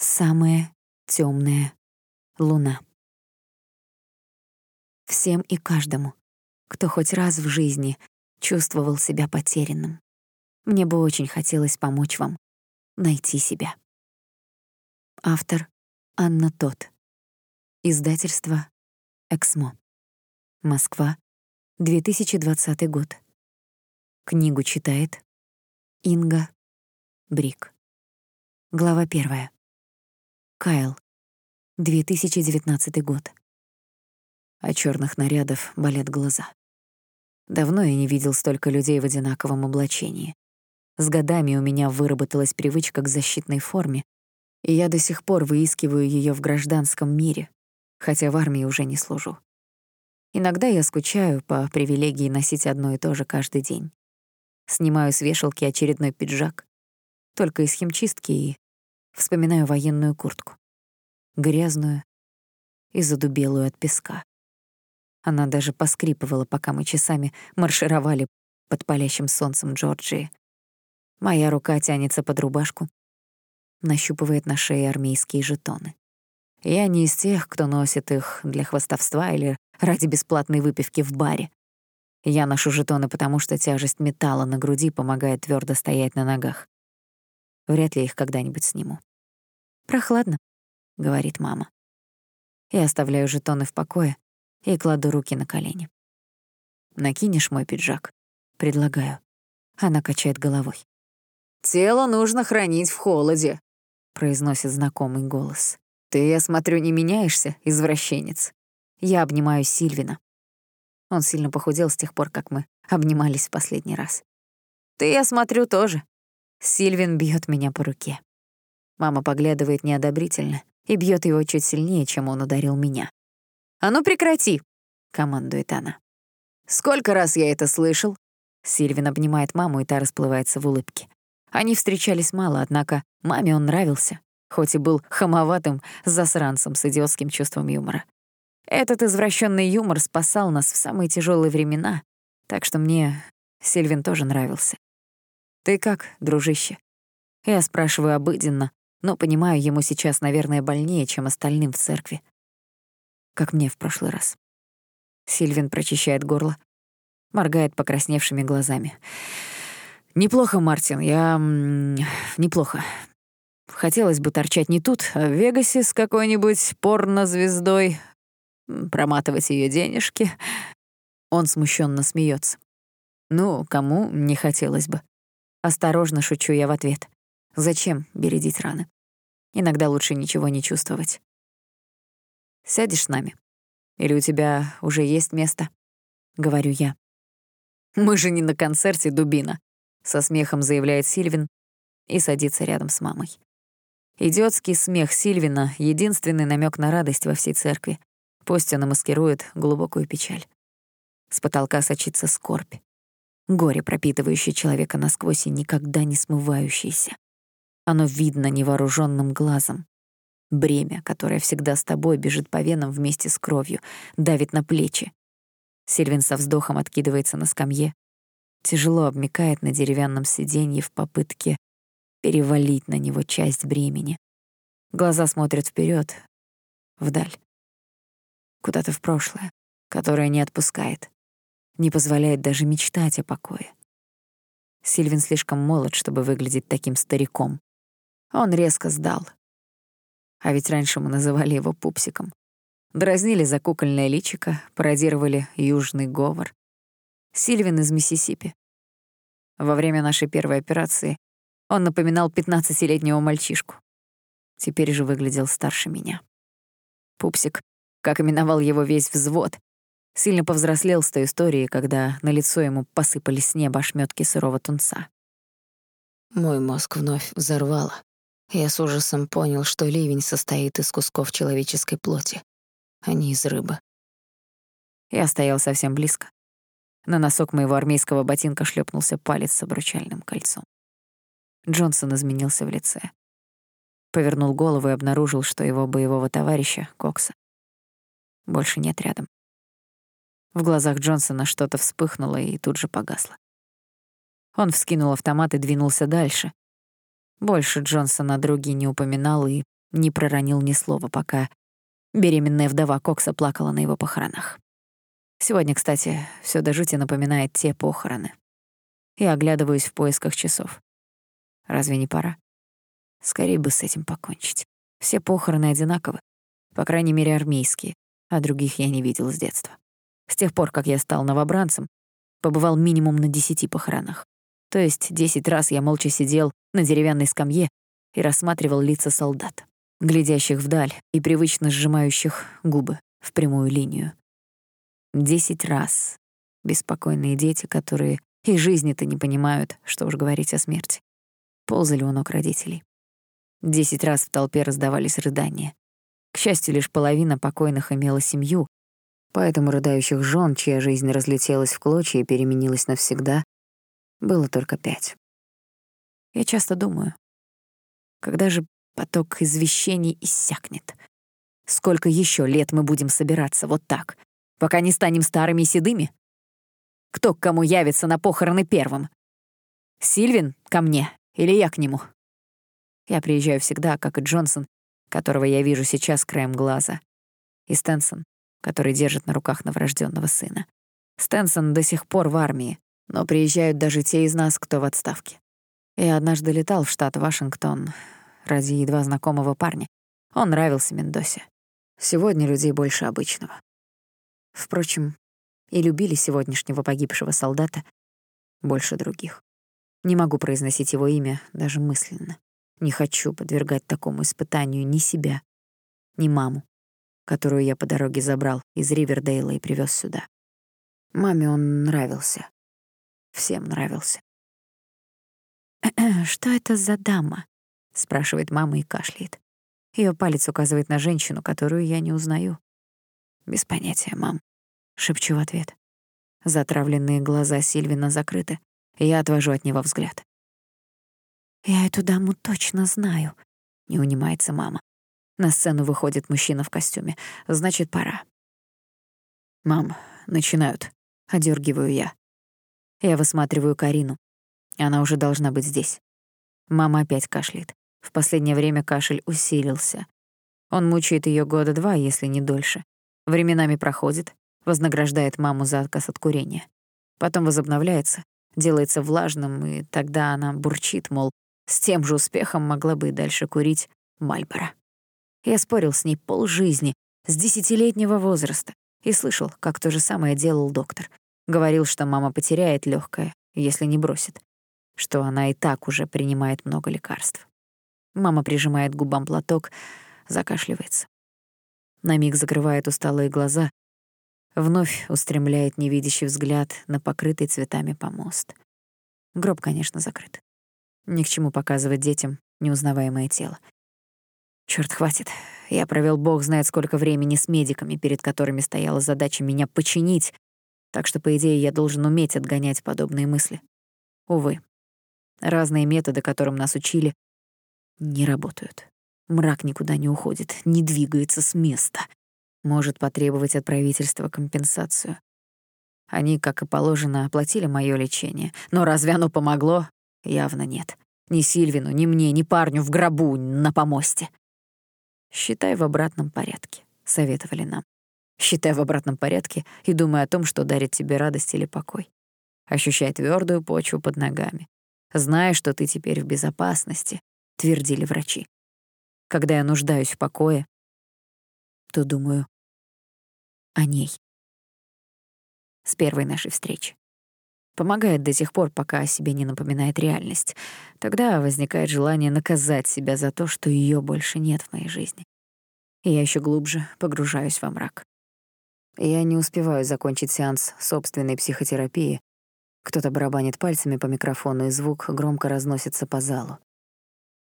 Самая темная луна. Всем и каждому, кто хоть раз в жизни чувствовал себя потерянным. Мне бы очень хотелось помочь вам найти себя. Автор Анна Тот. Издательство «Эксмо». Москва, 2020 год. Книгу читает Инга Брик. Глава первая. Кайл. 2019 год. От черных нарядов болят глаза. Давно я не видел столько людей в одинаковом облачении. С годами у меня выработалась привычка к защитной форме, и я до сих пор выискиваю ее в гражданском мире, хотя в армии уже не служу. Иногда я скучаю по привилегии носить одно и то же каждый день. Снимаю с вешалки очередной пиджак, только из химчистки и вспоминаю военную куртку грязную и задубелую от песка. Она даже поскрипывала, пока мы часами маршировали под палящим солнцем Джорджии. Моя рука тянется под рубашку, нащупывает на шее армейские жетоны. Я не из тех, кто носит их для хвастовства или ради бесплатной выпивки в баре. Я ношу жетоны, потому что тяжесть металла на груди помогает твердо стоять на ногах. Вряд ли их когда-нибудь сниму. Прохладно говорит мама. Я оставляю жетоны в покое и кладу руки на колени. «Накинешь мой пиджак?» Предлагаю. Она качает головой. «Тело нужно хранить в холоде», — произносит знакомый голос. «Ты, я смотрю, не меняешься, извращенец». Я обнимаю Сильвина. Он сильно похудел с тех пор, как мы обнимались в последний раз. «Ты, я смотрю, тоже». Сильвин бьет меня по руке. Мама поглядывает неодобрительно, и бьет его чуть сильнее, чем он ударил меня. «А ну прекрати!» — командует она. «Сколько раз я это слышал?» Сильвин обнимает маму, и та расплывается в улыбке. Они встречались мало, однако маме он нравился, хоть и был хамоватым засранцем с идиотским чувством юмора. Этот извращенный юмор спасал нас в самые тяжелые времена, так что мне Сильвин тоже нравился. «Ты как, дружище?» Я спрашиваю обыденно, но понимаю, ему сейчас, наверное, больнее, чем остальным в церкви. Как мне в прошлый раз. Сильвин прочищает горло, моргает покрасневшими глазами. «Неплохо, Мартин, я... неплохо. Хотелось бы торчать не тут, а в Вегасе с какой-нибудь порнозвездой, проматывать ее денежки». Он смущенно смеется. «Ну, кому не хотелось бы?» Осторожно шучу я в ответ. Зачем бередить раны? Иногда лучше ничего не чувствовать. Сядешь с нами? Или у тебя уже есть место? Говорю я. Мы же не на концерте Дубина, со смехом заявляет Сильвин и садится рядом с мамой. Идиотский смех Сильвина — единственный намек на радость во всей церкви. Пусть он маскирует глубокую печаль. С потолка сочится скорбь. Горе, пропитывающее человека насквозь и никогда не смывающееся. Оно видно невооруженным глазом. Бремя, которое всегда с тобой, бежит по венам вместе с кровью, давит на плечи. Сильвин со вздохом откидывается на скамье, тяжело обмикает на деревянном сиденье в попытке перевалить на него часть бремени. Глаза смотрят вперед, вдаль, куда-то в прошлое, которое не отпускает, не позволяет даже мечтать о покое. Сильвин слишком молод, чтобы выглядеть таким стариком. Он резко сдал. А ведь раньше мы называли его пупсиком. Дразнили за кукольное личико, пародировали южный говор. Сильвин из Миссисипи. Во время нашей первой операции он напоминал пятнадцатилетнего мальчишку. Теперь же выглядел старше меня. Пупсик, как именовал его весь взвод, сильно повзрослел с той истории, когда на лицо ему посыпались с неба ошметки сырого тунца. Мой мозг вновь взорвало. Я с ужасом понял, что ливень состоит из кусков человеческой плоти, а не из рыбы. Я стоял совсем близко. На носок моего армейского ботинка шлепнулся палец с обручальным кольцом. Джонсон изменился в лице. Повернул голову и обнаружил, что его боевого товарища, Кокса, больше нет рядом. В глазах Джонсона что-то вспыхнуло и тут же погасло. Он вскинул автомат и двинулся дальше, больше Джонсона други не упоминал и не проронил ни слова, пока беременная вдова Кокса плакала на его похоронах. Сегодня, кстати, всё до жути напоминает те похороны. Я оглядываюсь в поисках часов. Разве не пора? Скорее бы с этим покончить. Все похороны одинаковы, по крайней мере, армейские, а других я не видел с детства. С тех пор, как я стал новобранцем, побывал минимум на десяти похоронах. То есть десять раз я молча сидел на деревянной скамье и рассматривал лица солдат, глядящих вдаль и привычно сжимающих губы в прямую линию. Десять раз беспокойные дети, которые и жизни-то не понимают, что уж говорить о смерти, ползали у ног родителей. Десять раз в толпе раздавались рыдания. К счастью, лишь половина покойных имела семью, поэтому рыдающих жен, чья жизнь разлетелась в клочья и переменилась навсегда, было только пять. Я часто думаю, когда же поток извещений иссякнет? Сколько еще лет мы будем собираться вот так, пока не станем старыми и седыми? Кто к кому явится на похороны первым? Сильвин ко мне или я к нему? Я приезжаю всегда, как и Джонсон, которого я вижу сейчас краем глаза, и Стэнсон, который держит на руках новорожденного сына. Стэнсон до сих пор в армии, но приезжают даже те из нас, кто в отставке. Я однажды летал в штат Вашингтон ради едва знакомого парня. Он нравился Мендосе. Сегодня людей больше обычного. Впрочем, и любили сегодняшнего погибшего солдата больше других. Не могу произносить его имя даже мысленно. Не хочу подвергать такому испытанию ни себя, ни маму, которую я по дороге забрал из Ривердейла и привез сюда. Маме он нравился. Всем нравился. «Что это за дама?» — спрашивает мама и кашляет. Ее палец указывает на женщину, которую я не узнаю. «Без понятия, мам», — шепчу в ответ. Затравленные глаза Сильвина закрыты, и я отвожу от него взгляд. «Я эту даму точно знаю», — не унимается мама. На сцену выходит мужчина в костюме. Значит, пора. «Мам, начинают», — одергиваю я. Я высматриваю Карину. Она уже должна быть здесь. Мама опять кашляет. В последнее время кашель усилился. Он мучает ее года два, если не дольше. Временами проходит, вознаграждает маму за отказ от курения. Потом возобновляется, делается влажным, и тогда она бурчит, мол, с тем же успехом могла бы и дальше курить Мальборо. Я спорил с ней полжизни, с десятилетнего возраста, и слышал, как то же самое делал доктор. Говорил, что мама потеряет легкое, если не бросит, что она и так уже принимает много лекарств. Мама прижимает губам платок, закашливается. На миг закрывает усталые глаза, вновь устремляет невидящий взгляд на покрытый цветами помост. Гроб, конечно, закрыт. Ни к чему показывать детям неузнаваемое тело. Чёрт, хватит. Я провёл бог знает сколько времени с медиками, перед которыми стояла задача меня починить, так что, по идее, я должен уметь отгонять подобные мысли. Увы, разные методы, которым нас учили, не работают. Мрак никуда не уходит, не двигается с места. Может потребовать от правительства компенсацию. Они, как и положено, оплатили моё лечение. Но разве оно помогло? Явно нет. Ни Сильвину, ни мне, ни парню в гробу на помосте. «Считай в обратном порядке», — советовали нам. «Считай в обратном порядке и думай о том, что дарит тебе радость или покой. Ощущай твердую почву под ногами. Знай, что ты теперь в безопасности», — твердили врачи. Когда я нуждаюсь в покое, то думаю о ней. С первой нашей встречи. Помогает до тех пор, пока о себе не напоминает реальность. Тогда возникает желание наказать себя за то, что ее больше нет в моей жизни. И я еще глубже погружаюсь во мрак. Я не успеваю закончить сеанс собственной психотерапии. Кто-то барабанит пальцами по микрофону, и звук громко разносится по залу.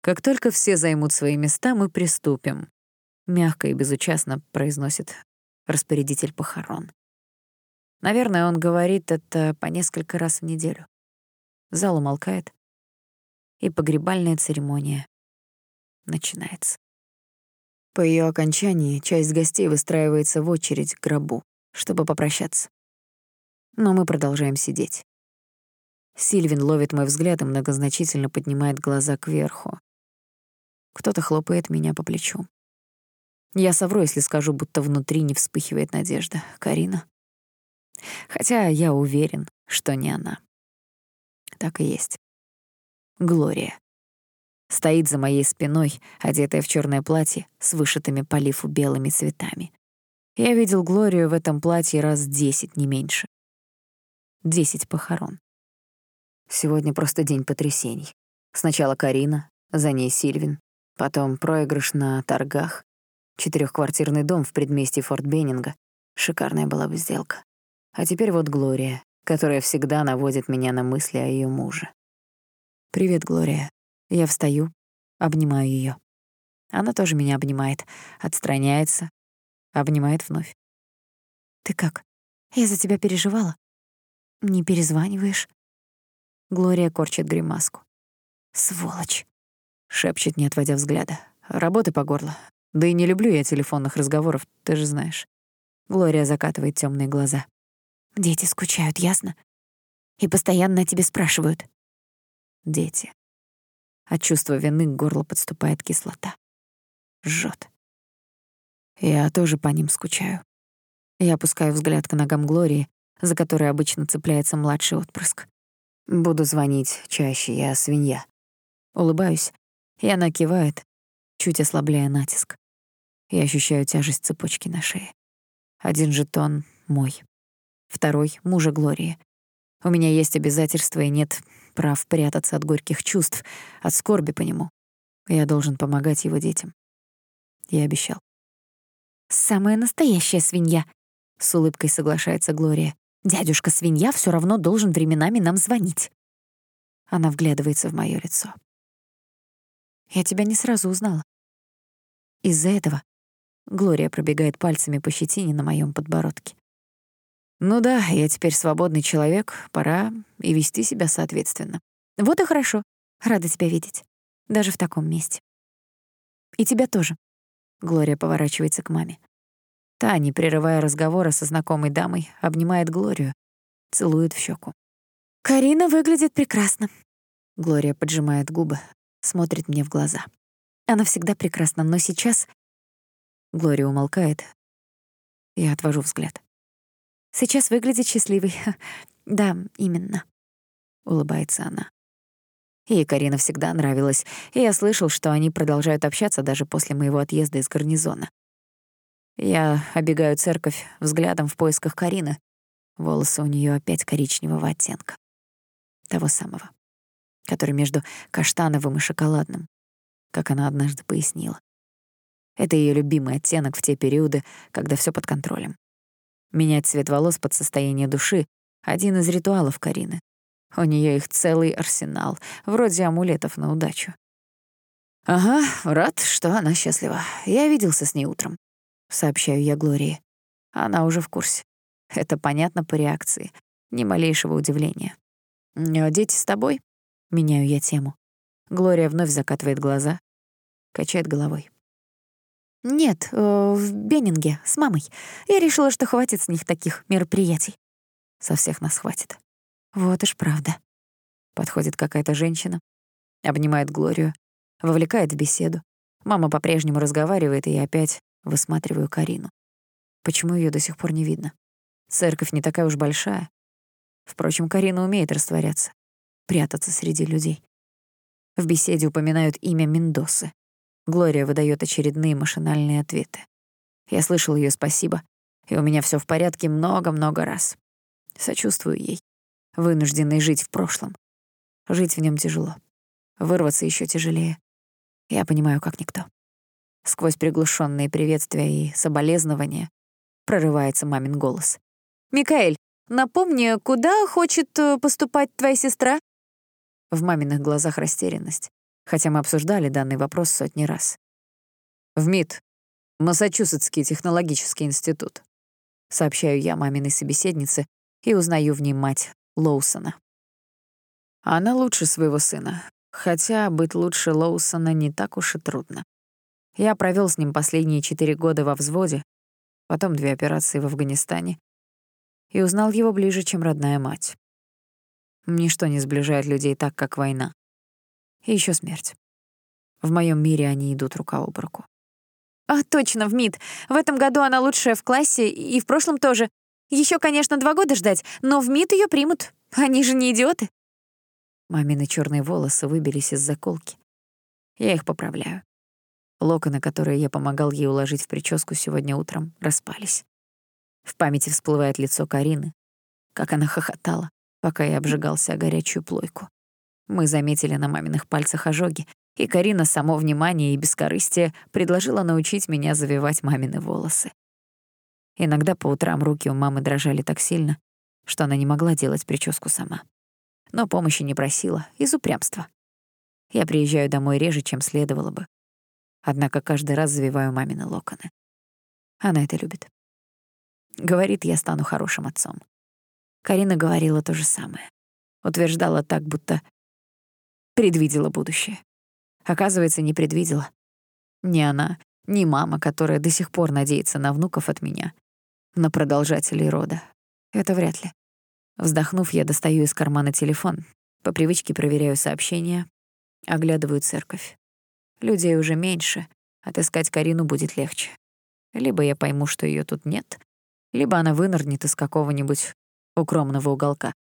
«Как только все займут свои места, мы приступим», — мягко и безучастно произносит распорядитель похорон. Наверное, он говорит это по несколько раз в неделю. Зал умолкает, и погребальная церемония начинается. По ее окончании часть гостей выстраивается в очередь к гробу, чтобы попрощаться. Но мы продолжаем сидеть. Сильвин ловит мой взгляд и многозначительно поднимает глаза кверху. Кто-то хлопает меня по плечу. Я совру, если скажу, будто внутри не вспыхивает надежда. Карина. Хотя я уверен, что не она. Так и есть. Глория. Стоит за моей спиной, одетая в черное платье с вышитыми по лифу белыми цветами. Я видел Глорию в этом платье раз десять, не меньше. Десять похорон. Сегодня просто день потрясений. Сначала Карина, за ней Сильвин, потом проигрыш на торгах, четырехквартирный дом в предместье Форт Беннинга. Шикарная была бы сделка. А теперь вот Глория, которая всегда наводит меня на мысли о ее муже. «Привет, Глория». Я встаю, обнимаю ее. Она тоже меня обнимает, отстраняется, Обнимает вновь. «Ты как? Я за тебя переживала. Не перезваниваешь?» Глория корчит гримаску. «Сволочь!» — шепчет, не отводя взгляда. «Работы по горло. Да и не люблю я телефонных разговоров, ты же знаешь». Глория закатывает темные глаза. «Дети скучают, ясно? И постоянно о тебе спрашивают». «Дети». От чувства вины к горлу подступает кислота. Жжёт. Я тоже по ним скучаю. Я опускаю взгляд к ногам Глории, за которой обычно цепляется младший отпрыск. Буду звонить чаще, я свинья. Улыбаюсь, и она кивает, чуть ослабляя натиск. Я ощущаю тяжесть цепочки на шее. Один жетон мой, второй — мужа Глории. У меня есть обязательства и нет прав прятаться от горьких чувств, от скорби по нему. Я должен помогать его детям. Я обещал. «Самая настоящая свинья», — с улыбкой соглашается Глория. «Дядюшка свинья все равно должен временами нам звонить». Она вглядывается в моё лицо. «Я тебя не сразу узнала. Из-за этого...» Глория пробегает пальцами по щетине на моем подбородке. «Ну да, я теперь свободный человек, пора и вести себя соответственно. Вот и хорошо. Рада тебя видеть. Даже в таком месте. И тебя тоже. Глория поворачивается к маме. Та, не прерывая разговора со знакомой дамой, обнимает Глорию, целует в щеку. «Карина выглядит прекрасно». Глория поджимает губы, смотрит мне в глаза. Она всегда прекрасна, но сейчас... Глория умолкает. Я отвожу взгляд. «Сейчас выглядит счастливой. Да, именно», — улыбается она. Ей Карина всегда нравилась, и я слышал, что они продолжают общаться даже после моего отъезда из гарнизона. Я обегаю церковь взглядом в поисках Карины. Волосы у нее опять коричневого оттенка. Того самого, который между каштановым и шоколадным, как она однажды пояснила. Это ее любимый оттенок в те периоды, когда все под контролем. Менять цвет волос под состояние души — один из ритуалов Карины, у нее их целый арсенал, вроде амулетов на удачу. «Ага, рад, что она счастлива. Я виделся с ней утром», — сообщаю я Глории. Она уже в курсе. Это понятно по реакции. Ни малейшего удивления. «А «Дети с тобой?» — меняю я тему. Глория вновь закатывает глаза, качает головой. «Нет, э, в Беннинге, с мамой. Я решила, что хватит с них таких мероприятий. Со всех нас хватит. Вот уж правда. Подходит какая-то женщина, обнимает Глорию, вовлекает в беседу. Мама по-прежнему разговаривает, и я опять высматриваю Карину. Почему ее до сих пор не видно? Церковь не такая уж большая. Впрочем, Карина умеет растворяться, прятаться среди людей. В беседе упоминают имя Мендосы. Глория выдает очередные машинальные ответы. Я слышал ее спасибо, и у меня все в порядке много-много раз. Сочувствую ей вынужденный жить в прошлом. Жить в нем тяжело. Вырваться еще тяжелее. Я понимаю, как никто. Сквозь приглушенные приветствия и соболезнования прорывается мамин голос. «Микаэль, напомни, куда хочет э, поступать твоя сестра?» В маминых глазах растерянность, хотя мы обсуждали данный вопрос сотни раз. «В МИД, Массачусетский технологический институт», сообщаю я маминой собеседнице и узнаю в ней мать Лоусона. Она лучше своего сына, хотя быть лучше Лоусона не так уж и трудно. Я провел с ним последние четыре года во взводе, потом две операции в Афганистане, и узнал его ближе, чем родная мать. Ничто не сближает людей так, как война. И еще смерть. В моем мире они идут рука об руку. А, точно, в МИД. В этом году она лучшая в классе, и в прошлом тоже. Еще, конечно, два года ждать, но в МИД ее примут. Они же не идиоты. Мамины черные волосы выбились из заколки. Я их поправляю. Локоны, которые я помогал ей уложить в прическу сегодня утром, распались. В памяти всплывает лицо Карины, как она хохотала, пока я обжигался о горячую плойку. Мы заметили на маминых пальцах ожоги, и Карина, само внимание и бескорыстие, предложила научить меня завивать мамины волосы. Иногда по утрам руки у мамы дрожали так сильно, что она не могла делать прическу сама. Но помощи не просила, из упрямства. Я приезжаю домой реже, чем следовало бы. Однако каждый раз завиваю мамины локоны. Она это любит. Говорит, я стану хорошим отцом. Карина говорила то же самое. Утверждала так, будто предвидела будущее. Оказывается, не предвидела. Ни она, ни мама, которая до сих пор надеется на внуков от меня, на продолжателей рода. Это вряд ли. Вздохнув, я достаю из кармана телефон, по привычке проверяю сообщения, оглядываю церковь. Людей уже меньше, отыскать Карину будет легче. Либо я пойму, что ее тут нет, либо она вынырнет из какого-нибудь укромного уголка.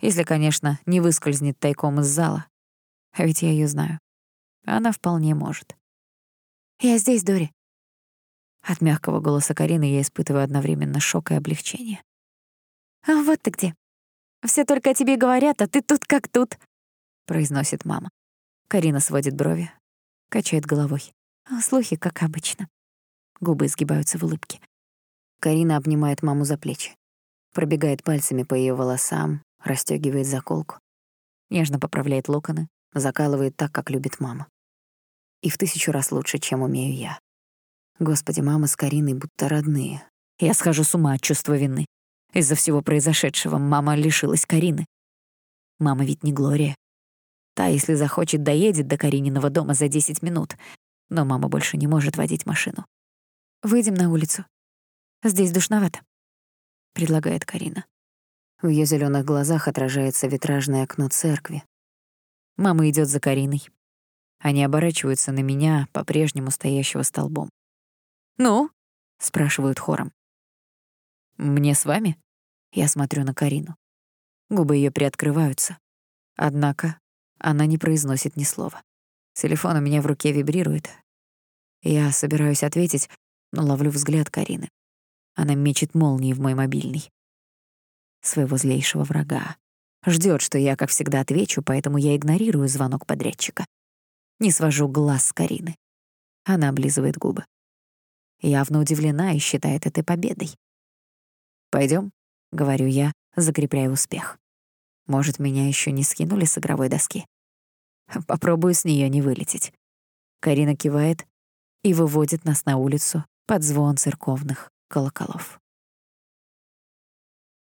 Если, конечно, не выскользнет тайком из зала. А ведь я ее знаю. Она вполне может. «Я здесь, Дори». От мягкого голоса Карины я испытываю одновременно шок и облегчение. «А вот ты где. Все только о тебе говорят, а ты тут как тут», — произносит мама. Карина сводит брови, качает головой. А слухи, как обычно. Губы изгибаются в улыбке. Карина обнимает маму за плечи, пробегает пальцами по ее волосам, расстёгивает заколку, нежно поправляет локоны, закалывает так, как любит мама. И в тысячу раз лучше, чем умею я. Господи, мама с Кариной будто родные. Я схожу с ума от чувства вины. Из-за всего произошедшего мама лишилась Карины. Мама ведь не Глория. Та, если захочет, доедет до Карининого дома за 10 минут. Но мама больше не может водить машину. «Выйдем на улицу», Здесь душновато», — предлагает Карина. В ее зеленых глазах отражается витражное окно церкви. Мама идет за Кариной. Они оборачиваются на меня, по-прежнему стоящего столбом. «Ну?» — спрашивают хором. «Мне с вами?» Я смотрю на Карину. Губы ее приоткрываются. Однако она не произносит ни слова. Телефон у меня в руке вибрирует. Я собираюсь ответить, но ловлю взгляд Карины. Она мечет молнии в мой мобильный. Своего злейшего врага. Ждет, что я, как всегда, отвечу, поэтому я игнорирую звонок подрядчика. Не свожу глаз с Карины. Она облизывает губы. Явно удивлена и считает это победой. Пойдем, говорю я, закрепляя успех. Может, меня еще не скинули с игровой доски. Попробую с нее не вылететь. Карина кивает и выводит нас на улицу под звон церковных колоколов.